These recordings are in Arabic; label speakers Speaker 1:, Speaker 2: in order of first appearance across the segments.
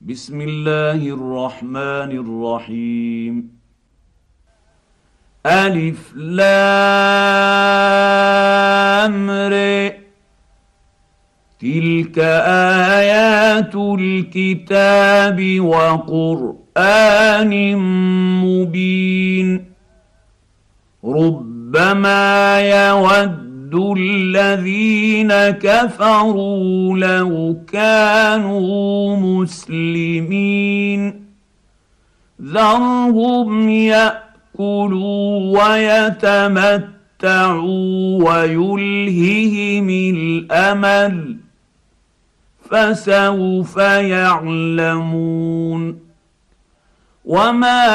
Speaker 1: بسم الله الرحمن الرحيم الف لام ر تلك ايات الكتاب وقران مبين ربما يود الذين كفروا لو كانوا مسلمين. ذرهم يأكلوا ويتمتعوا ويلههم الأمل فسوف يعلمون. وما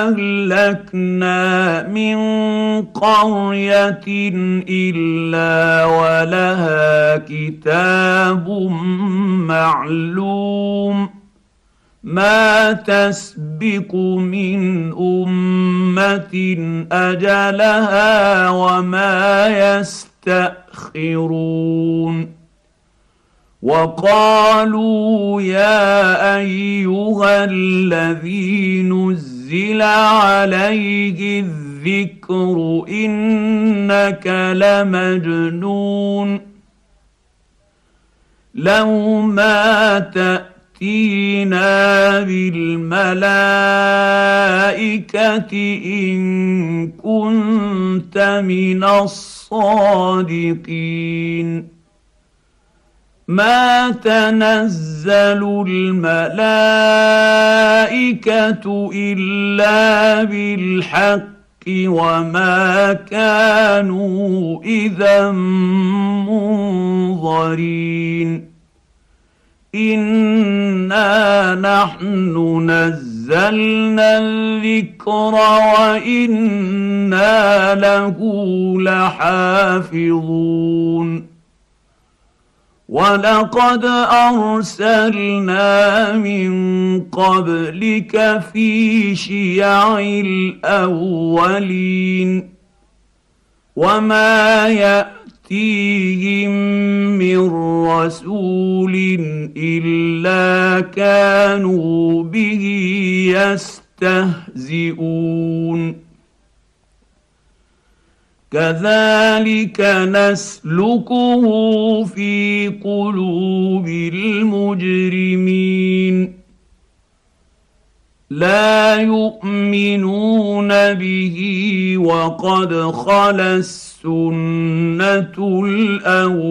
Speaker 1: اهلكنا من قريه الا ولها كتاب معلوم ما تسبق من امه اجلها وما يستاخرون وقالوا يا أيها الذي نزل عليه الذكر إنك لمجنون لو ما تأتينا بالملائكة إن كنت من الصادقين ما تنزل الملائكه الا بالحق وما كانوا اذا منظرين انا نحن نزلنا الذكر وأنا له لحافظون ولقد أرسلنا من قبلك في شيع الأولين وما يأتيهم من رسول إلا كانوا به يستهزئون كذلك نسلكه في قلوب المجرمين. لا يؤمنون به وقد خلا السنة الأولين.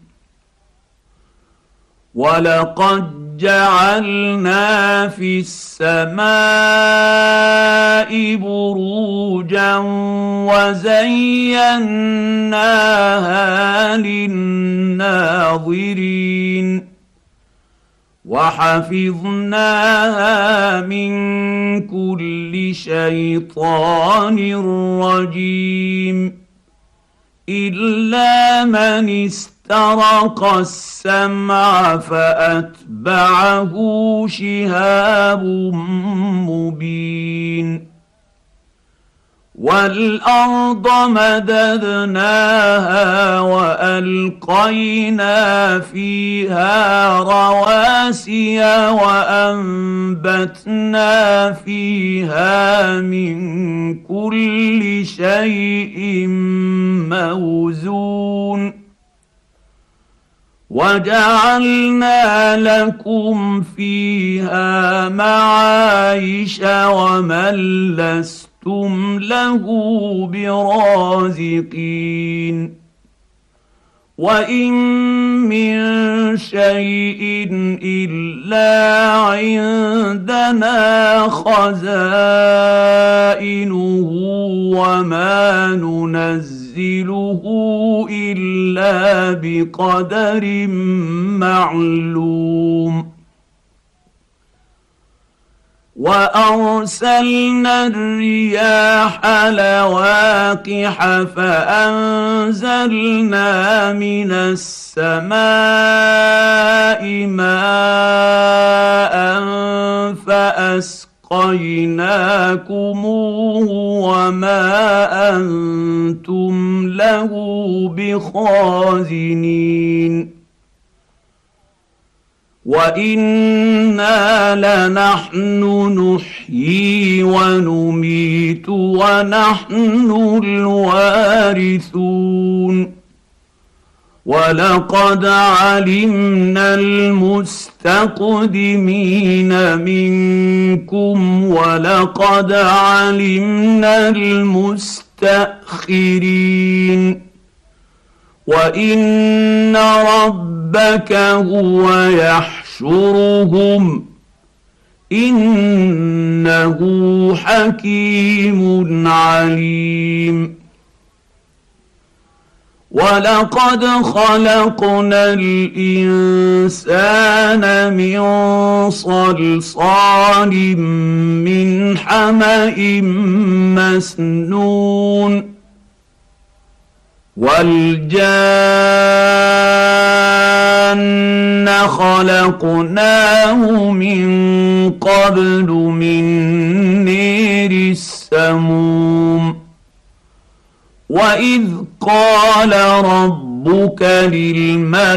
Speaker 1: ولقد جعلنا في السماء بروجا وزيناها للناظرين وحفظناها من كل شيطان رجيم الا من است استرق السمع فأتبعه شهاب مبين. والارض مددناها والقينا فيها رواسي وانبتنا فيها من كل شيء موزون. وجعلنا لكم فيها معايش ومن لستم له برازقين. وإن من شيء إلا عندنا خزائنه وما ننزل ننزله إلا بقدر معلوم. وأرسلنا الرياح لواقح فأنزلنا من السماء ماء فاسقيناكموه وما أنتم له بخازنين وأنا لنحن نحيي ونميت ونحن الوارثون ولقد علمنا المستقدمين منكم ولقد علمنا المستاخرين وان ربك هو يحشرهم انه حكيم عليم ولقد خلقنا الانسان من صلصال من حما مسنون والجان خلقناه من قبل من نير السموم واذ قال ربك للملائكه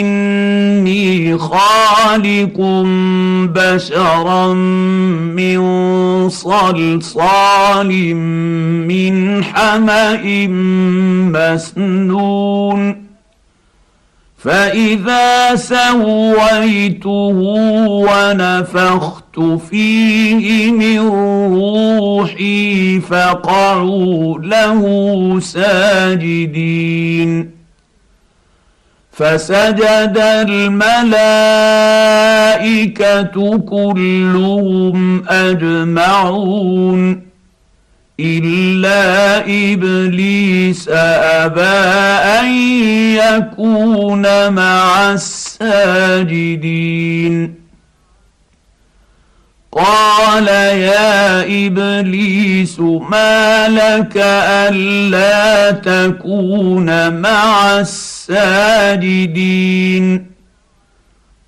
Speaker 1: اني خالق بشرا من صلصال من حما مسنون فاذا سويته ونفخت فيه من روحي فقعوا له ساجدين. فسجد الملائكة كلهم أجمعون. إلا إبليس أبى أن يكون مع الساجدين. قال يا إبليس ما لك ألا تكون مع الساجدين؟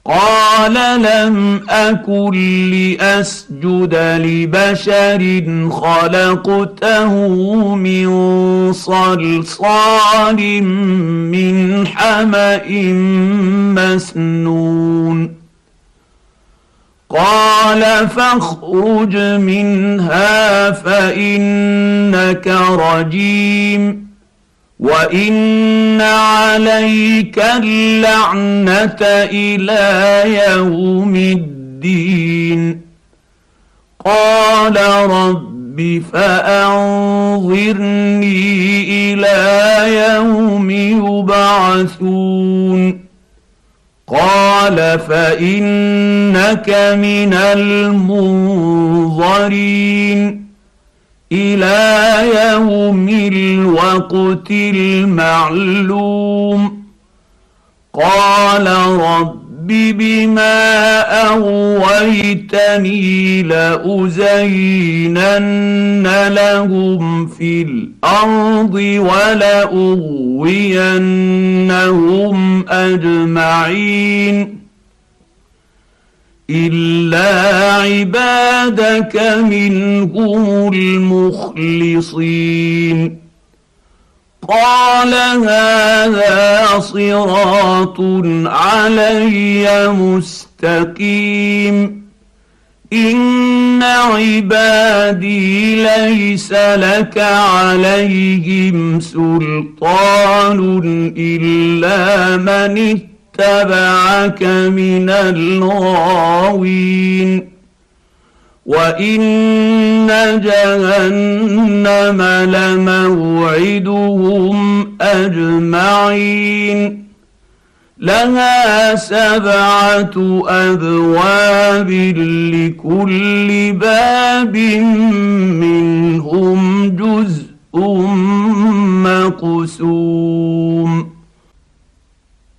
Speaker 1: قال لم أكن لأسجد لبشر خلقته من صلصال من حمأ مسنون. قال فاخرج منها فإنك رجيم وإن عليك اللعنة إلى يوم الدين. قال رب فأنظرني إلى يوم يبعثون. قال فإنك من المنظرين. إلى يوم الوقت المعلوم. قال رب بما أغويتني لأزينن لهم في الأرض ولأغوينهم أجمعين. الا عبادك منهم المخلصين قال هذا صراط علي مستقيم ان عبادي ليس لك عليهم سلطان الا من اتبعك من الغاوين. وإن جهنم لموعدهم أجمعين. لها سبعة أبواب لكل باب منهم جزء مقسوم.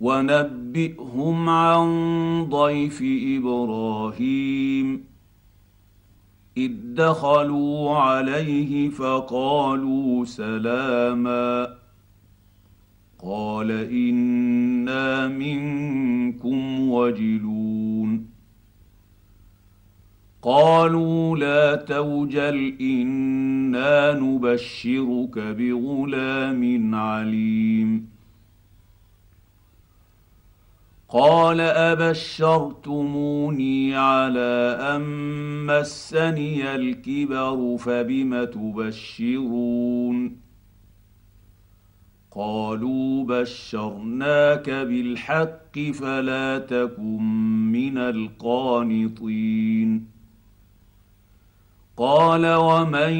Speaker 1: ونبئهم عن ضيف إبراهيم. إذ دخلوا عليه فقالوا سلاما. قال إنا منكم وجلون. قالوا لا توجل إنا نبشرك بغلام عليم. قال أبشرتموني على أن مسني الكبر فبم تبشرون؟ قالوا بشرناك بالحق فلا تكن من القانطين. قال ومن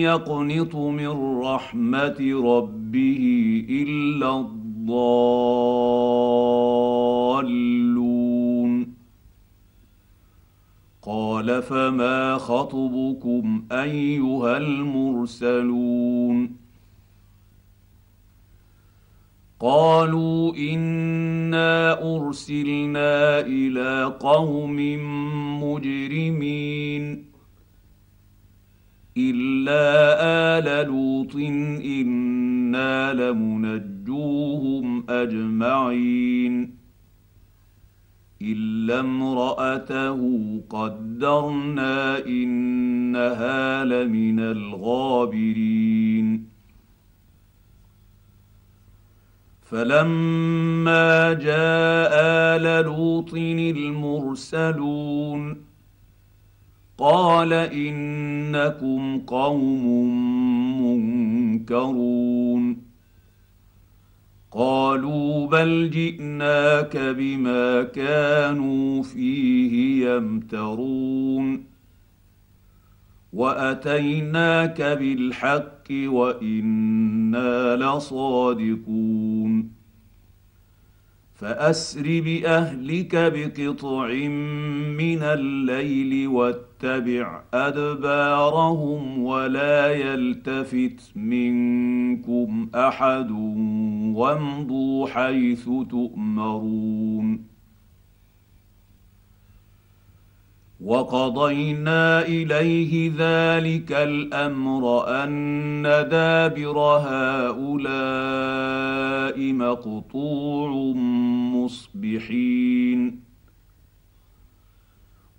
Speaker 1: يقنط من رحمة ربه إلا الضالون. قال فما خطبكم أيها المرسلون؟ قالوا إنا أرسلنا إلى قوم مجرمين إلا آل لوط أنا لمنجوهم اجمعين الا امراته قدرنا انها لمن الغابرين فلما جاء ال لوط المرسلون قال انكم قوم منكرون قالوا بل جئناك بما كانوا فيه يمترون. وأتيناك بالحق وإنا لصادقون. فأسر بأهلك بقطع من الليل واتبع أدبارهم ولا يلتفت منكم أحد وامضوا حيث تؤمرون وقضينا إليه ذلك الأمر أن دابر هؤلاء مقطوع مصبحين.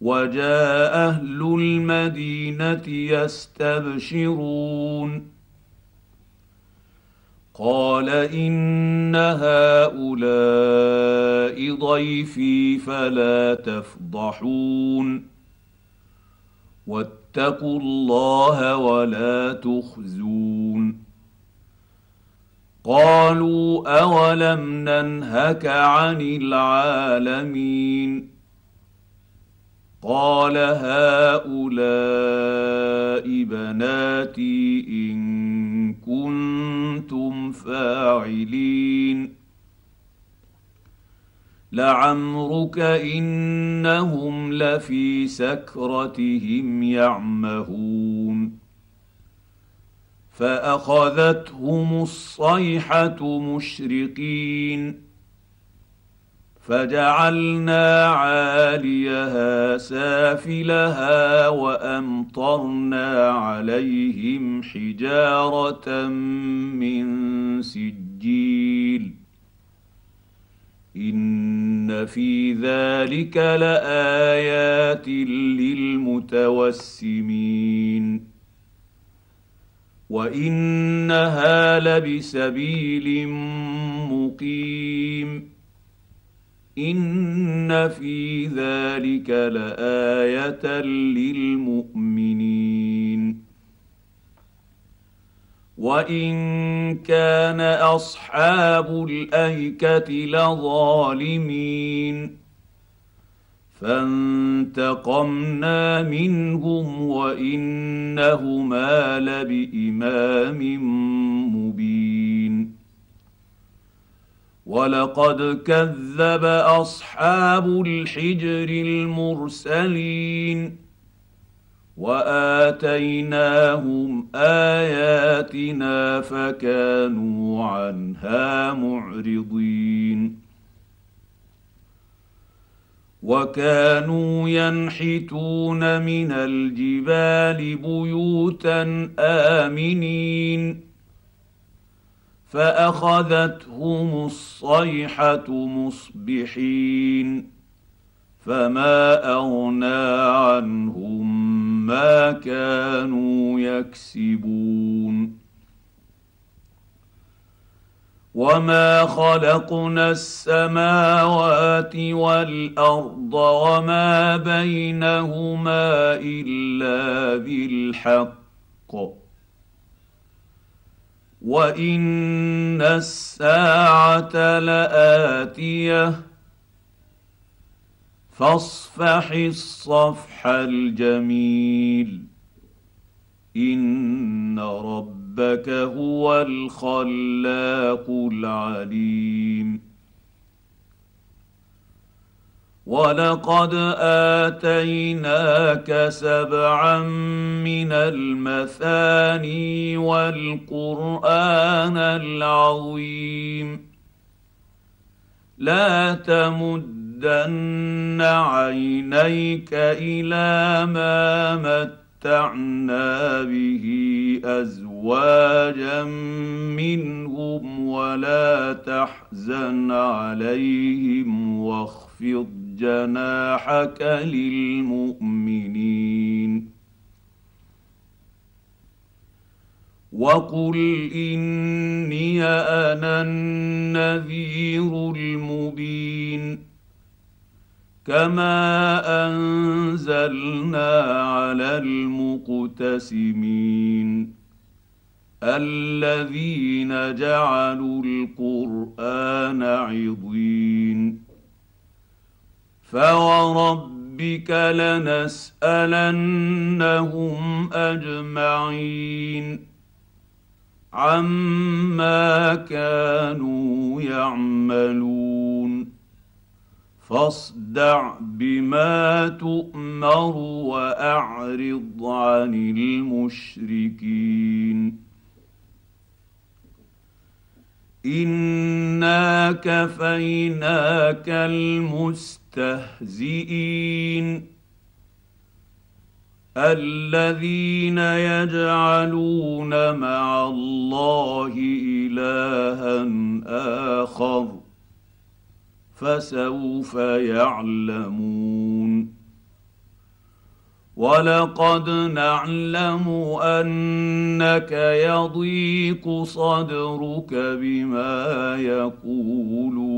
Speaker 1: وجاء أهل المدينة يستبشرون. قال ان هؤلاء ضيفي فلا تفضحون واتقوا الله ولا تخزون قالوا اولم ننهك عن العالمين قال هؤلاء بناتي ان كنتم فاعلين. لعمرك إنهم لفي سكرتهم يعمهون. فأخذتهم الصيحة مشرقين. فجعلنا عاليها سافلها وأمطرنا عليهم حجارة من سجيل. إن في ذلك لآيات للمتوسمين. وإنها لبسبيل مقيم. ان في ذلك لايه للمؤمنين وان كان اصحاب الايكه لظالمين فانتقمنا منهم وانهما لبامام مبين ولقد كذب اصحاب الحجر المرسلين واتيناهم اياتنا فكانوا عنها معرضين وكانوا ينحتون من الجبال بيوتا امنين فأخذتهم الصيحة مصبحين فما أغنى عنهم ما كانوا يكسبون وما خلقنا السماوات والأرض وما بينهما إلا بالحق وان الساعة لاتيه فاصفح الصفح الجميل ان ربك هو الخلاق العليم ولقد اتيناك سبعا من المثاني والقران العظيم لا تمد تمدن عينيك إلى ما متعنا به ازواجا منهم ولا تحزن عليهم واخفض جناحك للمؤمنين. وقل إني أنا النذير المبين. كما أنزلنا على المقتسمين. الذين جعلوا القرآن عضين. فوربك لنسالنهم اجمعين عما كانوا يعملون فاصدع بما تؤمر واعرض عن المشركين انا كفيناك المستهزئين الذين يجعلون مع الله إلها آخر فسوف يعلمون ولقد نعلم أنك يضيق صدرك بما يقولون